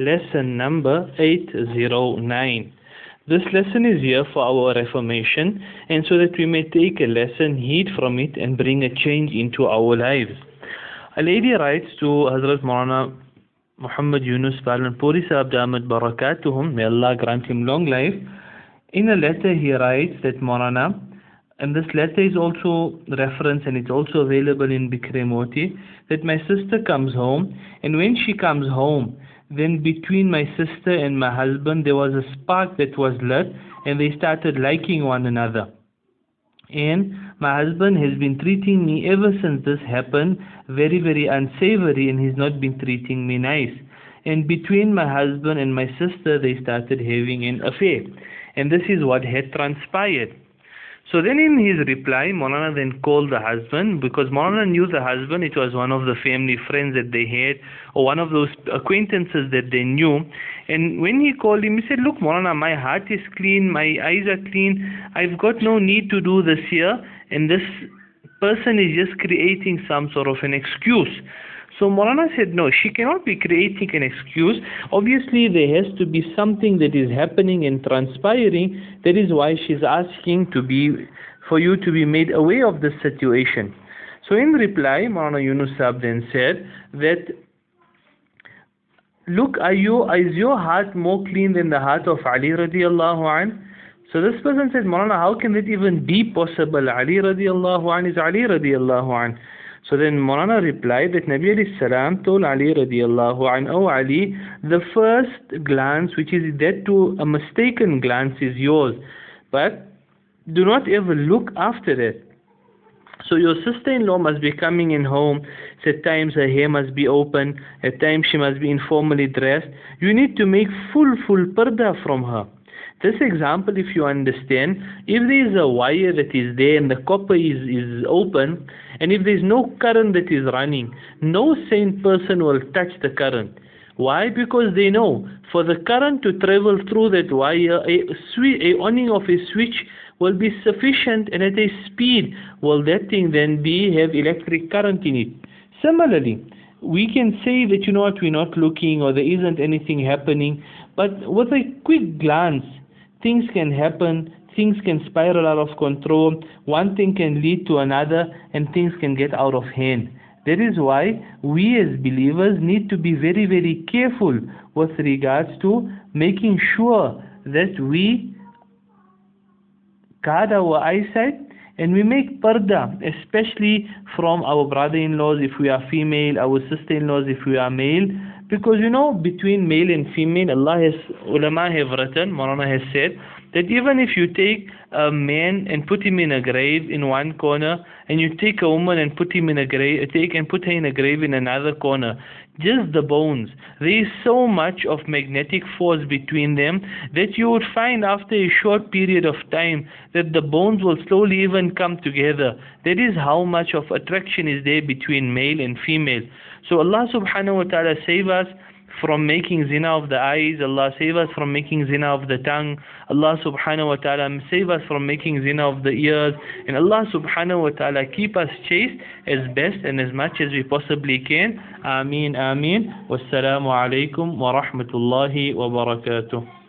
Lesson number 809. This lesson is here for our reformation and so that we may take a lesson, heed from it and bring a change into our lives. A lady writes to Hazrat Maulana Muhammad Yunus Palanpuri Sahib Damat Barakatuhum, may Allah grant him long life. In a letter he writes that Maulana, and this letter is also reference and it's also available in Bikhre Moti, that my sister comes home and when she comes home, then between my sister and my husband there was a spark that was lit and they started liking one another. And my husband has been treating me ever since this happened very, very unsavory and he's not been treating me nice. And between my husband and my sister, they started having an affair. And this is what had transpired. So then in his reply, Maulana then called the husband because Maulana knew the husband, it was one of the family friends that they had or one of those acquaintances that they knew. And when he called him, he said, look Maulana, my heart is clean, my eyes are clean, I've got no need to do this here and this person is just creating some sort of an excuse. So Maulana said, no, she cannot be creating an excuse. Obviously, there has to be something that is happening and transpiring. That is why she's asking to be, for you to be made aware of this situation. So in reply, Maulana Yunusab then said that, look, are you, is your heart more clean than the heart of Ali radiallahu anh? So this person said, Maulana, how can that even be possible? Ali radiallahu anh is Ali radiallahu anh. So then Maulana replied that Nabi alayhi salam told Ali radiallahu anh, Oh Ali, the first glance, which is that to a mistaken glance, is yours. But do not ever look after it. So your sister-in-law must be coming in home. At times her hair must be open. At times she must be informally dressed. You need to make full, full parda from her. This example, if you understand, if there is a wire that is there and the copper is, is open, and if there is no current that is running, no sane person will touch the current. Why? Because they know for the current to travel through that wire, a, switch, a of a switch will be sufficient and at a speed will that thing then be have electric current in it. Similarly, we can say that you know what we're not looking or there isn't anything happening, but with a quick glance, things can happen, things can spiral out of control, one thing can lead to another, and things can get out of hand. That is why we as believers need to be very, very careful with regards to making sure that we guard our eyesight and we make parda, especially from our brother-in-laws if we are female, our sister-in-laws if we are male, because you know between male and female, Allah has, ulama have written, Maulana has said, that even if you take a man and put him in a grave in one corner, and you take a woman and put him in a grave, uh, take and put her in a grave in another corner, just the bones. There is so much of magnetic force between them that you would find after a short period of time that the bones will slowly even come together. That is how much of attraction is there between male and female. So Allah subhanahu wa ta'ala save us from making zina of the eyes. Allah save us from making zina of the tongue. Allah subhanahu wa ta'ala save us from making zina of the ears. And Allah subhanahu wa ta'ala keep us chaste as best and as much as we possibly can. Ameen, ameen. Wassalamu alaikum wa rahmatullahi wa barakatuh.